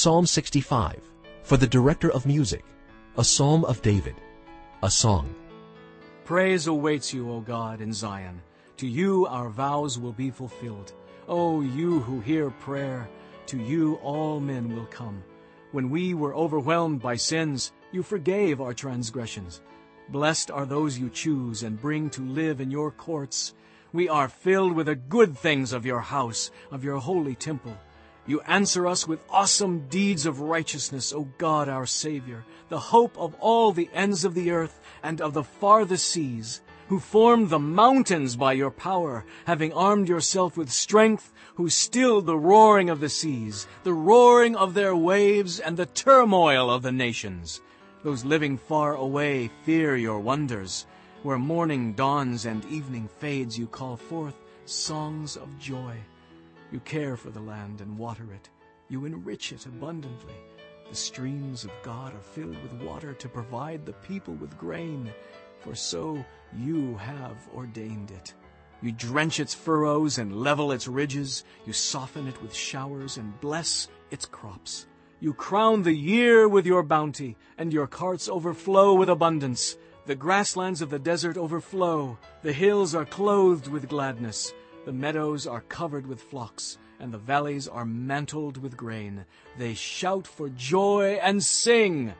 Psalm 65, for the director of music, a psalm of David, a song. Praise awaits you, O God, in Zion. To you our vows will be fulfilled. O you who hear prayer, to you all men will come. When we were overwhelmed by sins, you forgave our transgressions. Blessed are those you choose and bring to live in your courts. We are filled with the good things of your house, of your holy temple. You answer us with awesome deeds of righteousness, O God our Savior, the hope of all the ends of the earth and of the farthest seas, who formed the mountains by your power, having armed yourself with strength, who stilled the roaring of the seas, the roaring of their waves, and the turmoil of the nations. Those living far away fear your wonders. Where morning dawns and evening fades, you call forth songs of joy. You care for the land and water it. You enrich it abundantly. The streams of God are filled with water to provide the people with grain, for so you have ordained it. You drench its furrows and level its ridges. You soften it with showers and bless its crops. You crown the year with your bounty, and your carts overflow with abundance. The grasslands of the desert overflow. The hills are clothed with gladness. The meadows are covered with flocks, and the valleys are mantled with grain. They shout for joy and sing.